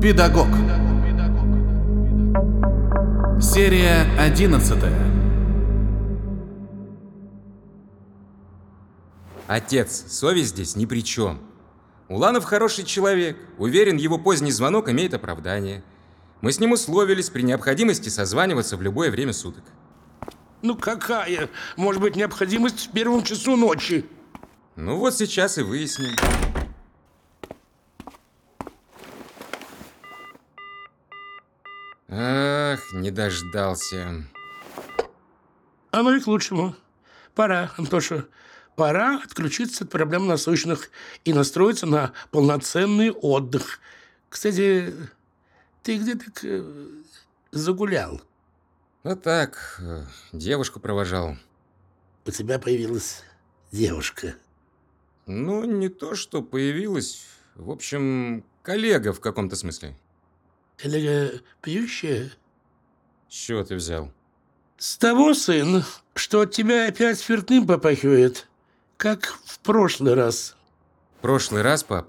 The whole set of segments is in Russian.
Педагог. Серия 11. Отец, совесть здесь ни при чем. Уланов хороший человек. Уверен, его поздний звонок имеет оправдание. Мы с ним условились при необходимости созваниваться в любое время суток. Ну какая может быть необходимость в первом часу ночи? Ну вот сейчас и выясним. Ах, не дождался. Оно и к лучшему. Пора, Антоша, пора отключиться от проблем насущных и настроиться на полноценный отдых. Кстати, ты где так э, загулял? Ну так, э, девушку провожал. У тебя появилась девушка. Ну, не то, что появилась. В общем, коллега в каком-то смысле. Коллега пьющая? С чего ты взял? С того, сын, что от тебя опять спиртным попахивает, как в прошлый раз. Прошлый раз, пап,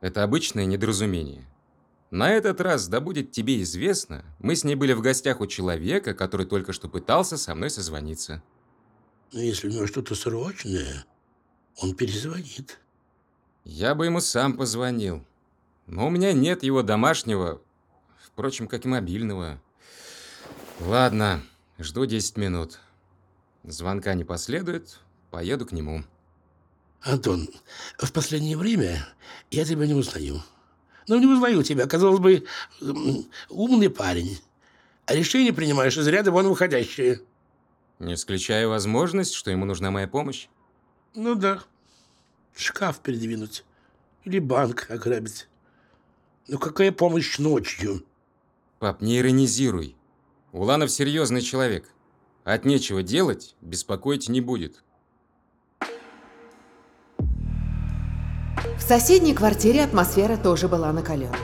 это обычное недоразумение. На этот раз, да будет тебе известно, мы с ней были в гостях у человека, который только что пытался со мной созвониться. Но если у него что-то срочное, он перезвонит. Я бы ему сам позвонил. Но у меня нет его домашнего, впрочем, как и мобильного. Ладно, жду 10 минут. Звонка не последует, поеду к нему. Антон, в последнее время я тебя не узнаю. Ну, не узнаю тебя. Казалось бы, умный парень. А решение принимаешь из ряда вон выходящие. Не исключаю возможность, что ему нужна моя помощь. Ну да. Шкаф передвинуть. Или банк ограбить. Ну какая помощь ночью? Пап, не иронизируй. Уланов серьезный человек. От нечего делать беспокоить не будет. В соседней квартире атмосфера тоже была накаленной.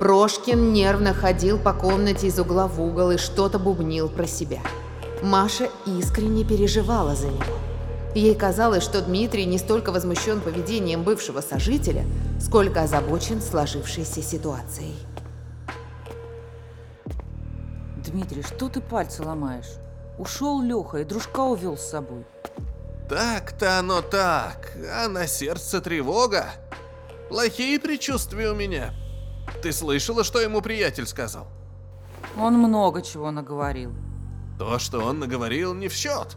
Прошкин нервно ходил по комнате из угла в угол и что-то бубнил про себя. Маша искренне переживала за него. Ей казалось, что Дмитрий не столько возмущен поведением бывшего сожителя, сколько озабочен сложившейся ситуацией. Дмитрий, что ты пальцы ломаешь? Ушел Леха и дружка увел с собой. Так-то оно так, а на сердце тревога. Плохие предчувствия у меня. Ты слышала, что ему приятель сказал? Он много чего наговорил. То, что он наговорил, не в счет.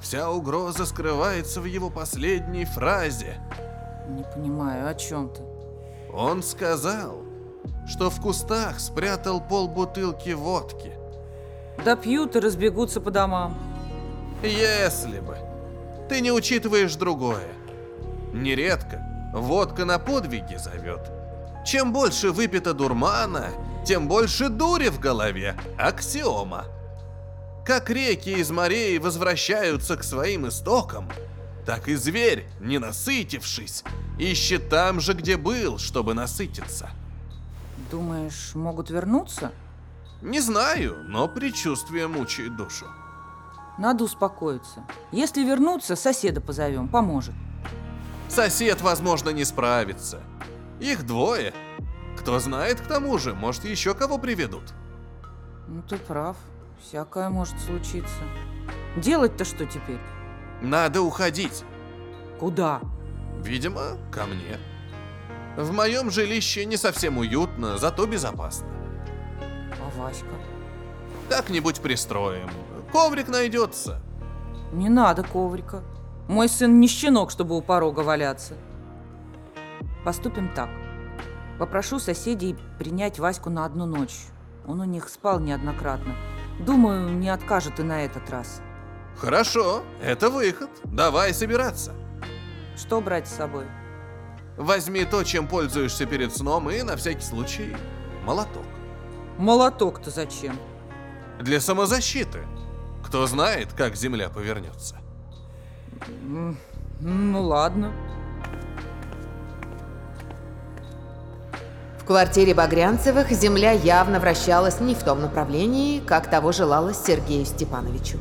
Вся угроза скрывается в его последней фразе. Не понимаю, о чем ты? Он сказал, что в кустах спрятал полбутылки водки. Да пьют и разбегутся по домам. Если бы. Ты не учитываешь другое. Нередко водка на подвиги зовет. Чем больше выпито дурмана, тем больше дури в голове. Аксиома. Как реки из морей возвращаются к своим истокам, так и зверь, не насытившись, ищет там же, где был, чтобы насытиться. Думаешь, могут вернуться? Не знаю, но предчувствие мучает душу. Надо успокоиться. Если вернуться, соседа позовем, поможет. Сосед, возможно, не справится. Их двое. Кто знает, к тому же, может, еще кого приведут. Ну ты прав. Всякое может случиться. Делать-то что теперь? Надо уходить. Куда? Видимо, ко мне. В моем жилище не совсем уютно, зато безопасно. Васька? Как-нибудь пристроим. Коврик найдется. Не надо коврика. Мой сын не щенок, чтобы у порога валяться. Поступим так. Попрошу соседей принять Ваську на одну ночь. Он у них спал неоднократно. Думаю, не откажет и на этот раз. Хорошо, это выход. Давай собираться. Что брать с собой? Возьми то, чем пользуешься перед сном, и на всякий случай молоток. Молоток-то зачем? Для самозащиты. Кто знает, как земля повернется. Ну ладно. В квартире Багрянцевых земля явно вращалась не в том направлении, как того желалось Сергею Степановичу.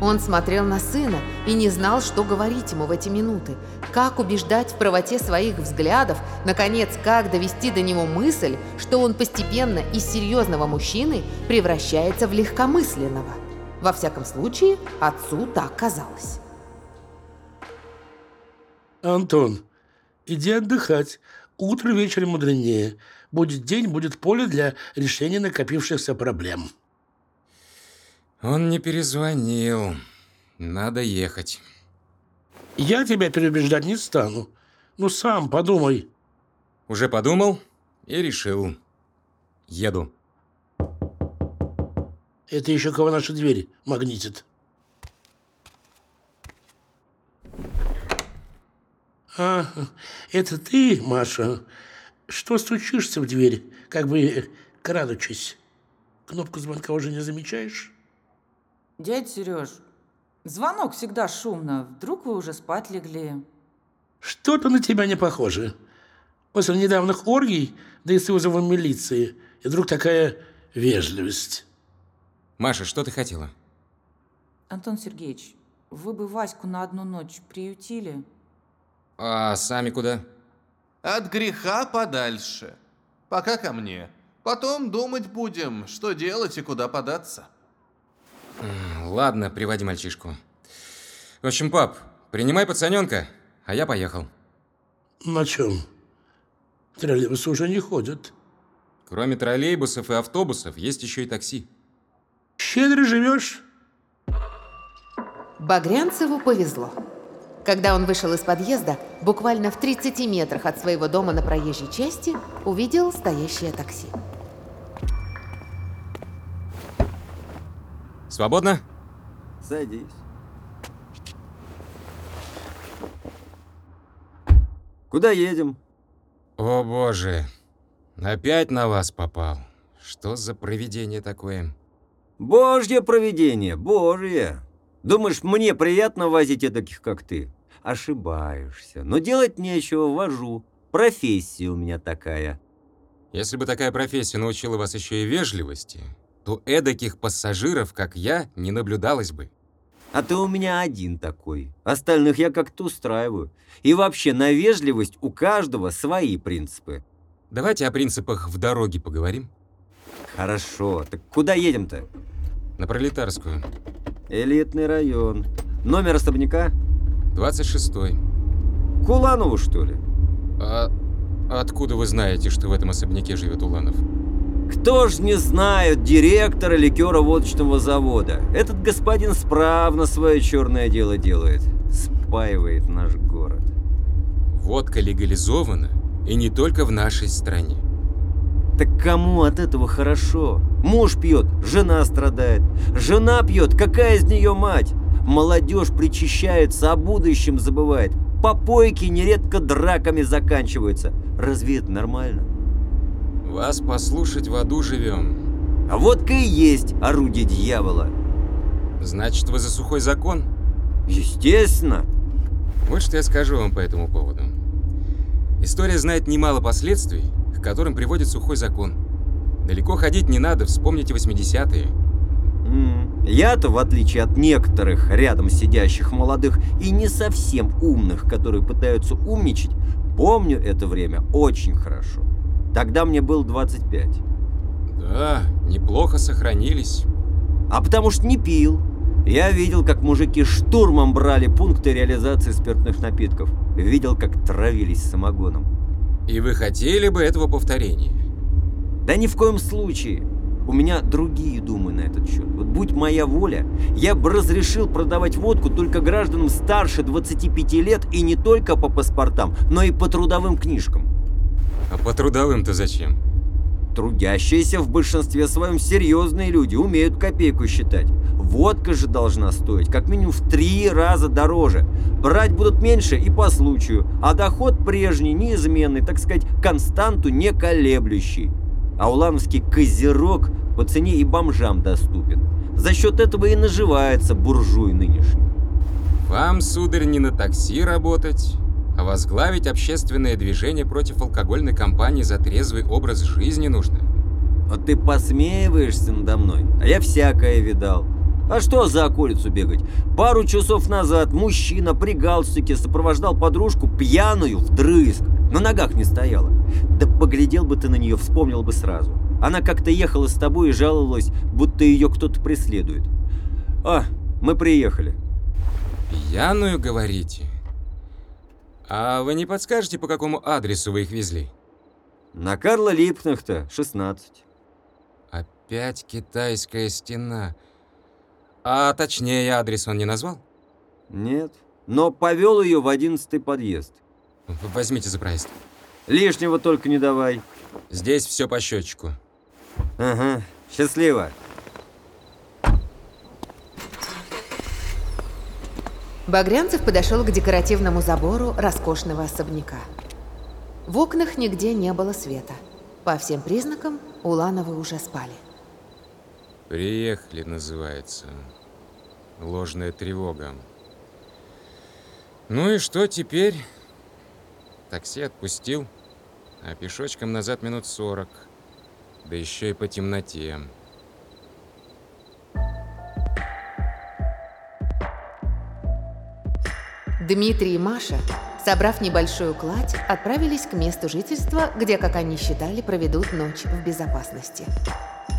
Он смотрел на сына и не знал, что говорить ему в эти минуты, как убеждать в правоте своих взглядов, наконец, как довести до него мысль, что он постепенно из серьезного мужчины превращается в легкомысленного. Во всяком случае, отцу так казалось. Антон, иди отдыхать. Утро вечером мудренее. Будет день, будет поле для решения накопившихся проблем. Он не перезвонил. Надо ехать. Я тебя переубеждать не стану. Ну, сам подумай. Уже подумал и решил. Еду. Это еще кого наши двери магнитит. А, это ты, Маша? Что стучишься в дверь, как бы крадучись? Кнопку звонка уже не замечаешь? Дядь Сереж, звонок всегда шумно. Вдруг вы уже спать легли? Что-то на тебя не похоже. После недавних оргий, да и с вызовом милиции, и вдруг такая вежливость. Маша, что ты хотела? Антон Сергеевич, вы бы Ваську на одну ночь приютили? А сами куда? От греха подальше. Пока ко мне. Потом думать будем, что делать и куда податься. Ладно, приводи мальчишку. В общем, пап, принимай пацаненка, а я поехал. На чем? Троллейбусы уже не ходят. Кроме троллейбусов и автобусов, есть еще и такси. Щедро живешь? Багрянцеву повезло. Когда он вышел из подъезда, буквально в 30 метрах от своего дома на проезжей части, увидел стоящее такси. Свободно? Садись. Куда едем? О боже, опять на вас попал. Что за провидение такое? Божье провидение, божье. Думаешь, мне приятно возить таких, как ты? Ошибаешься. Но делать нечего, вожу. Профессия у меня такая. Если бы такая профессия научила вас еще и вежливости, то эдаких пассажиров, как я, не наблюдалось бы. А ты у меня один такой. Остальных я как-то устраиваю. И вообще, на вежливость у каждого свои принципы. Давайте о принципах в дороге поговорим. Хорошо. Так куда едем-то? На Пролетарскую. Элитный район. Номер особняка? 26-й. Куланову, что ли? А откуда вы знаете, что в этом особняке живет Уланов? Кто ж не знает директора ликеро-водочного завода? Этот господин справно свое черное дело делает. Спаивает наш город. Водка легализована, и не только в нашей стране. Так кому от этого хорошо? Муж пьет, жена страдает. Жена пьет, какая из нее мать? Молодежь причащается, о будущем забывает. Попойки нередко драками заканчиваются. Разве это нормально? Вас послушать в аду живем. А водка и есть орудие дьявола. Значит, вы за сухой закон? Естественно. Вот что я скажу вам по этому поводу. История знает немало последствий, к которым приводит сухой закон. Далеко ходить не надо, вспомните 80-е. М, Я-то, в отличие от некоторых рядом сидящих молодых и не совсем умных, которые пытаются умничать, помню это время очень хорошо. Тогда мне было 25. Да, неплохо сохранились. А потому что не пил. Я видел, как мужики штурмом брали пункты реализации спиртных напитков. Видел, как травились самогоном. И вы хотели бы этого повторения? Да ни в коем случае. У меня другие думы на этот счет. Вот будь моя воля, я бы разрешил продавать водку только гражданам старше 25 лет и не только по паспортам, но и по трудовым книжкам. А по трудовым-то зачем? Трудящиеся в большинстве своем серьезные люди, умеют копейку считать. Водка же должна стоить как минимум в три раза дороже. Брать будут меньше и по случаю, а доход прежний, неизменный, так сказать, константу не колеблющий. А улановский козерог по цене и бомжам доступен. За счет этого и наживается буржуй нынешний. Вам, сударь, не на такси работать, возглавить общественное движение против алкогольной кампании за трезвый образ жизни нужно. Вот ты посмеиваешься надо мной, а я всякое видал. А что за околицу бегать? Пару часов назад мужчина при галстуке сопровождал подружку пьяную вдрызг. На ногах не стояла. Да поглядел бы ты на нее, вспомнил бы сразу. Она как-то ехала с тобой и жаловалась, будто ее кто-то преследует. А, мы приехали. Пьяную, говорите? А вы не подскажете, по какому адресу вы их везли? На Карла Липкнахта, 16. Опять китайская стена. А точнее адрес он не назвал? Нет, но повел ее в одиннадцатый подъезд. Возьмите за проезд. Лишнего только не давай. Здесь все по счетчику. Ага, счастливо. Багрянцев подошел к декоративному забору роскошного особняка. В окнах нигде не было света. По всем признакам Улановы уже спали. Приехали, называется. Ложная тревога. Ну и что теперь? Такси отпустил, а пешочком назад минут сорок. Да еще и по темноте. Дмитрий и Маша, собрав небольшую кладь, отправились к месту жительства, где, как они считали, проведут ночь в безопасности.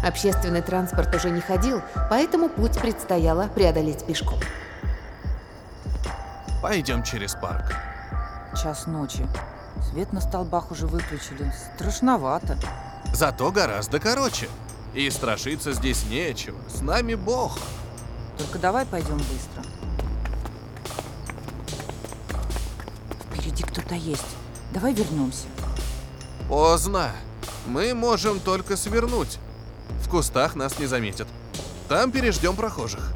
Общественный транспорт уже не ходил, поэтому путь предстояло преодолеть пешком. Пойдем через парк. Час ночи. Свет на столбах уже выключили. Страшновато. Зато гораздо короче. И страшиться здесь нечего. С нами Бог. Только давай пойдем быстро. Впереди кто-то есть. Давай вернемся. Поздно. Мы можем только свернуть. В кустах нас не заметят. Там переждем прохожих.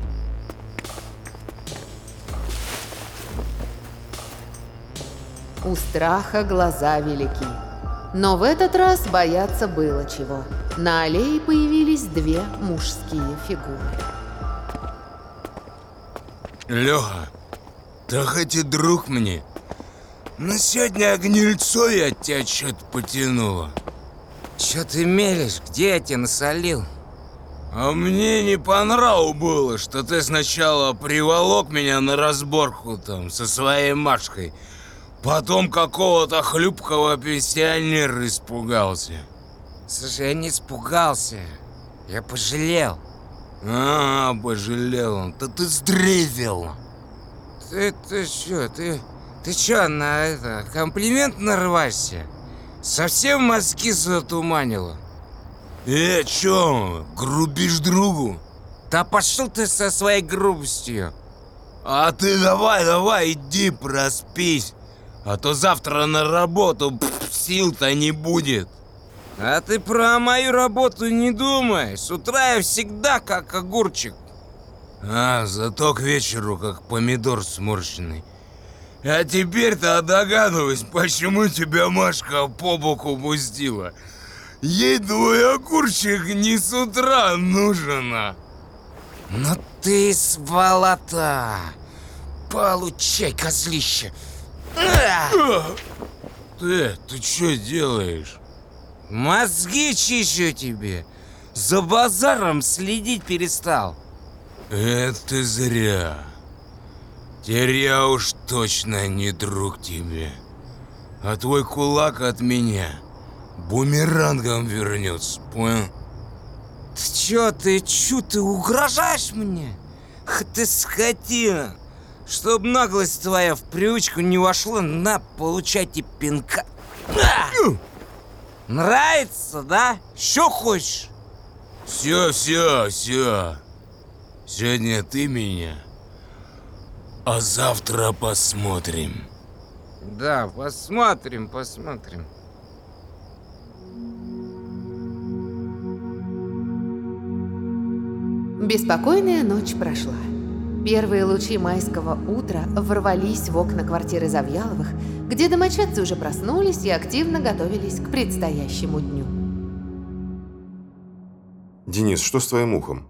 У страха глаза велики. Но в этот раз бояться было чего. На аллее появились две мужские фигуры. Леха, да хоть и друг мне, но сегодня гнильцо я от тебя что-то потянуло. Чё ты мелешь? Где я тебе насолил? А мне не по нраву было, что ты сначала приволок меня на разборку там со своей Машкой, потом какого-то хлюпкого пенсионера испугался. Слушай, я не испугался. Я пожалел. А, пожалел он, да ты сдревел. Ты, ты чё, ты... Чё, на это, комплимент нарваешься? Совсем мозги затуманило? Э, чё, грубишь другу? Да пошел ты со своей грубостью. А ты давай, давай, иди проспись. А то завтра на работу сил-то не будет. А ты про мою работу не думай. С утра я всегда как огурчик. А, зато к вечеру как помидор сморщенный. А теперь-то догадываюсь, почему тебя Машка по боку пустила. Ей твой огурчик не с утра нужен. а. Ну ты сволота. Получай, козлище. А! Ты, ты что делаешь? Мозги чищу тебе. За базаром следить перестал. Это зря. Теперь я уж точно не друг тебе. А твой кулак от меня бумерангом вернется, понял? Ты чё, ты чё, ты угрожаешь мне? Х ты скотина! Чтоб наглость твоя в привычку не вошла, на, получайте пинка. А! Нравится, да? Что хочешь? Все, все, все. Сегодня ты меня, а завтра посмотрим. Да, посмотрим, посмотрим. Беспокойная ночь прошла. Первые лучи майского утра ворвались в окна квартиры Завьяловых, где домочадцы уже проснулись и активно готовились к предстоящему дню. Денис, что с твоим ухом?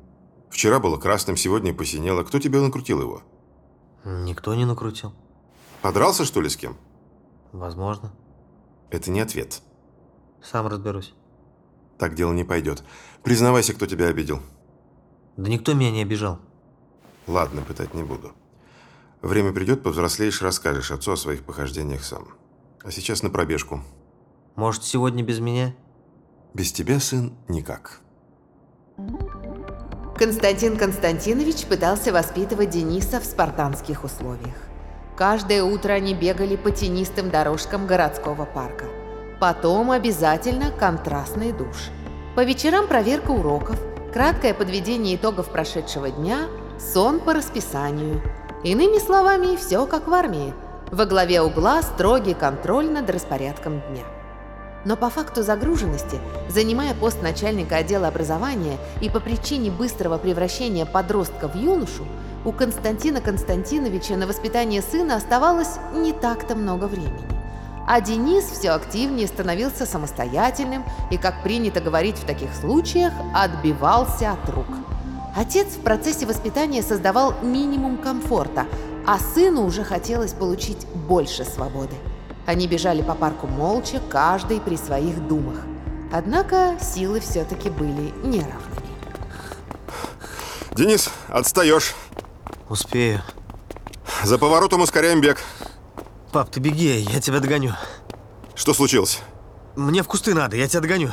Вчера было красным, сегодня посинело. Кто тебе накрутил его? Никто не накрутил. Подрался, что ли, с кем? Возможно. Это не ответ. Сам разберусь. Так дело не пойдет. Признавайся, кто тебя обидел. Да никто меня не обижал. Ладно, пытать не буду. Время придет, повзрослеешь, расскажешь отцу о своих похождениях сам. А сейчас на пробежку. Может, сегодня без меня? Без тебя, сын, никак. Константин Константинович пытался воспитывать Дениса в спартанских условиях. Каждое утро они бегали по тенистым дорожкам городского парка. Потом обязательно контрастный душ. По вечерам проверка уроков, краткое подведение итогов прошедшего дня, сон по расписанию. Иными словами, все как в армии. Во главе угла строгий контроль над распорядком дня. Но по факту загруженности, занимая пост начальника отдела образования и по причине быстрого превращения подростка в юношу, у Константина Константиновича на воспитание сына оставалось не так-то много времени. А Денис все активнее становился самостоятельным и, как принято говорить в таких случаях, отбивался от рук. Отец в процессе воспитания создавал минимум комфорта, а сыну уже хотелось получить больше свободы. Они бежали по парку молча, каждый при своих думах. Однако силы все-таки были неравными. Денис, отстаешь. Успею. За поворотом ускоряем бег. Пап, ты беги, я тебя догоню. Что случилось? Мне в кусты надо, я тебя догоню.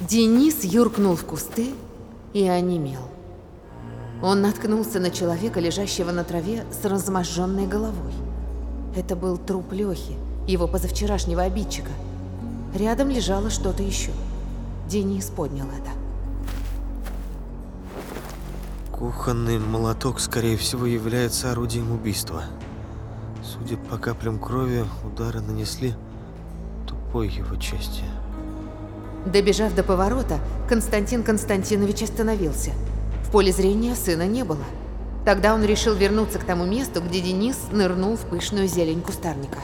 Денис юркнул в кусты и онемел. Он наткнулся на человека, лежащего на траве с разможженной головой. Это был труп Лехи, его позавчерашнего обидчика. Рядом лежало что-то еще. Денис поднял это. Кухонный молоток, скорее всего, является орудием убийства. Судя по каплям крови, удары нанесли тупой его части. Добежав до поворота, Константин Константинович остановился. В поле зрения сына не было. Тогда он решил вернуться к тому месту, где Денис нырнул в пышную зелень кустарника.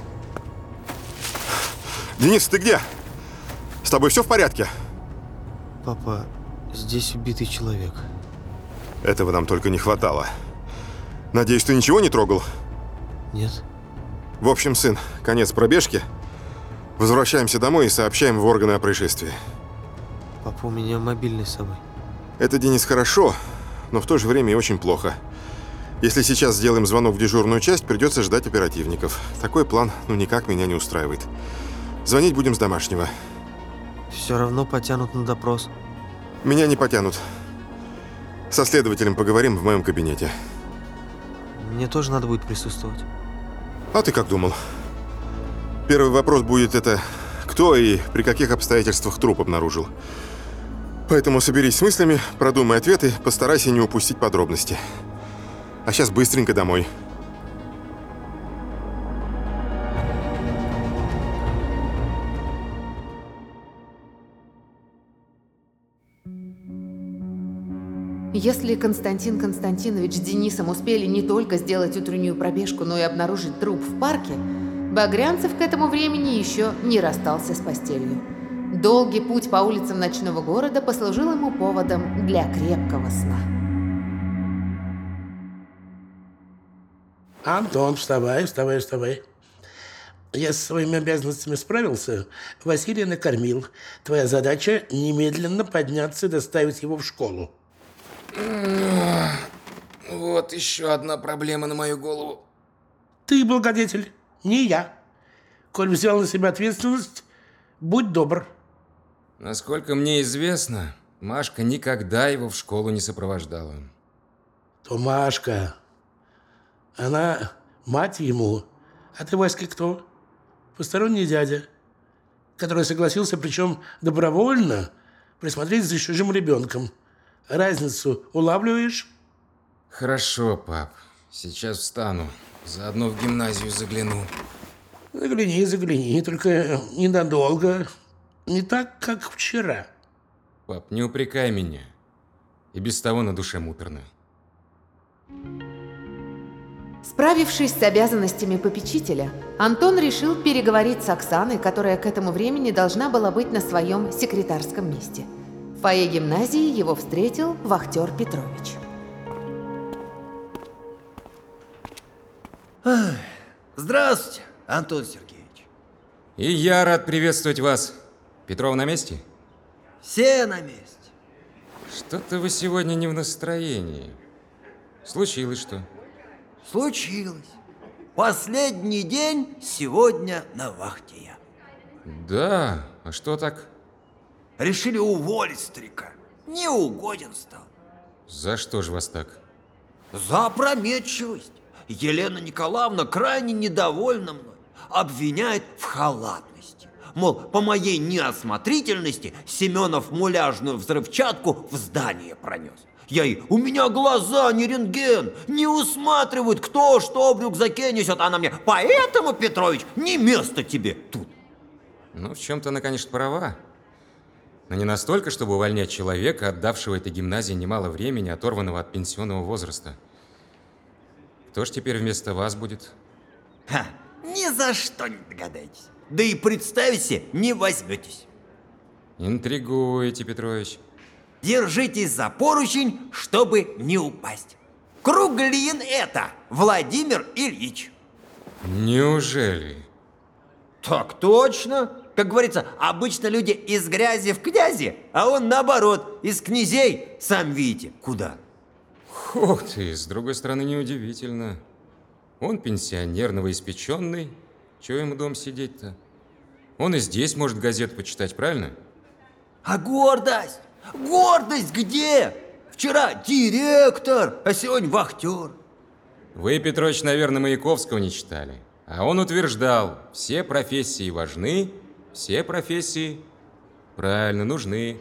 Денис, ты где? С тобой все в порядке? Папа, здесь убитый человек. Этого нам только не хватало. Надеюсь, ты ничего не трогал? Нет? В общем, сын, конец пробежки. Возвращаемся домой и сообщаем в органы о происшествии. Папа, у меня мобильный с собой. Это, Денис, хорошо, но в то же время и очень плохо. Если сейчас сделаем звонок в дежурную часть, придется ждать оперативников. Такой план, ну, никак меня не устраивает. Звонить будем с домашнего. Все равно потянут на допрос. Меня не потянут. Со следователем поговорим в моем кабинете. Мне тоже надо будет присутствовать. А ты как думал? Первый вопрос будет это, кто и при каких обстоятельствах труп обнаружил. Поэтому соберись с мыслями, продумай ответы, постарайся не упустить подробности. А сейчас быстренько домой. Если Константин Константинович с Денисом успели не только сделать утреннюю пробежку, но и обнаружить труп в парке, Багрянцев к этому времени еще не расстался с постелью. Долгий путь по улицам ночного города послужил ему поводом для крепкого сна. Антон, вставай, вставай, вставай. Я со своими обязанностями справился. Василия накормил. Твоя задача немедленно подняться и доставить его в школу. Вот еще одна проблема на мою голову. Ты благодетель, не я. Коль взял на себя ответственность, будь добр. Насколько мне известно, Машка никогда его в школу не сопровождала. То Машка. Она мать ему. А ты, Васька, кто? Посторонний дядя, который согласился, причем добровольно, присмотреть за чужим ребенком. Разницу улавливаешь? Хорошо, пап. Сейчас встану. Заодно в гимназию загляну. Загляни, загляни, только ненадолго. Не так, как вчера. Пап, не упрекай меня. И без того на душе муторно. Справившись с обязанностями попечителя, Антон решил переговорить с Оксаной, которая к этому времени должна была быть на своем секретарском месте. В фойе гимназии его встретил вахтер Петрович. Здравствуйте, Антон Сергеевич. И я рад приветствовать вас. Петров на месте? Все на месте. Что-то вы сегодня не в настроении. Случилось что? Случилось. Последний день сегодня на вахте я. Да, а что так? Решили уволить старика. Не угоден стал. За что же вас так? За опрометчивость. Елена Николаевна крайне недовольна мной. Обвиняет в халатности. Мол, по моей неосмотрительности Семенов муляжную взрывчатку в здание пронес. Я ей, у меня глаза не рентген, не усматривают, кто что в рюкзаке несет. Она мне, поэтому, Петрович, не место тебе тут. Ну, в чем-то она, конечно, права. Но не настолько, чтобы увольнять человека, отдавшего этой гимназии немало времени, оторванного от пенсионного возраста. Кто ж теперь вместо вас будет? Ха, ни за что не догадаетесь. Да и представить себе не возьметесь. Интригуете, Петрович. Держитесь за поручень, чтобы не упасть. Круглин это, Владимир Ильич. Неужели? Так точно. Как говорится, обычно люди из грязи в князи, а он наоборот, из князей, сам видите, куда. Ух ты, с другой стороны, неудивительно. Он пенсионер, новоиспеченный. Чего ему дом сидеть-то? Он и здесь может газету почитать, правильно? А гордость? Гордость где? Вчера директор, а сегодня вахтер. Вы, Петрович, наверное, Маяковского не читали. А он утверждал, все профессии важны, все профессии правильно нужны.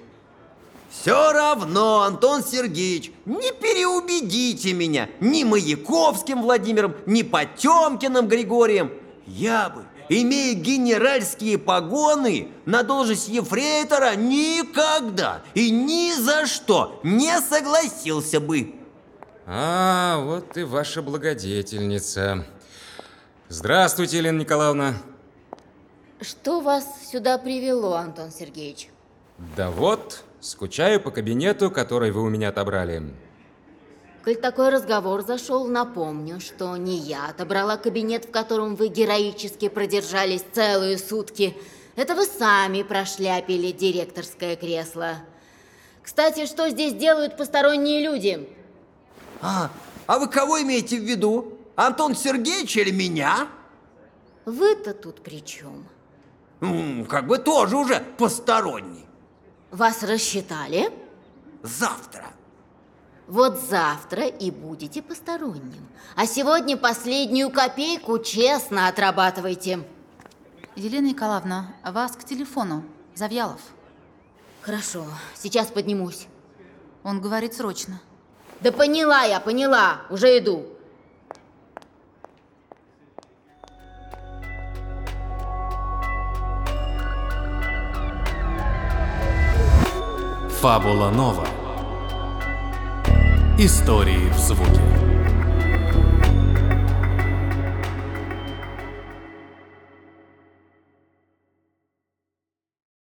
Все равно, Антон Сергеевич, не переубедите меня ни Маяковским Владимиром, ни Потемкиным Григорием. Я бы, имея генеральские погоны, на должность ефрейтора никогда и ни за что не согласился бы. А, вот и ваша благодетельница. Здравствуйте, Елена Николаевна. Что вас сюда привело, Антон Сергеевич? Да вот, скучаю по кабинету, который вы у меня отобрали. Коль такой разговор зашел, напомню, что не я отобрала кабинет, в котором вы героически продержались целые сутки. Это вы сами прошляпили директорское кресло. Кстати, что здесь делают посторонние люди? А, а вы кого имеете в виду? Антон Сергеевич или меня? Вы-то тут при чем? М, Как бы тоже уже посторонний. Вас рассчитали? Завтра. Вот завтра и будете посторонним. А сегодня последнюю копейку честно отрабатывайте. Елена Николаевна, вас к телефону. Завьялов. Хорошо, сейчас поднимусь. Он говорит срочно. Да поняла я, поняла. Уже иду. Фабула Нова. Истории в звуке.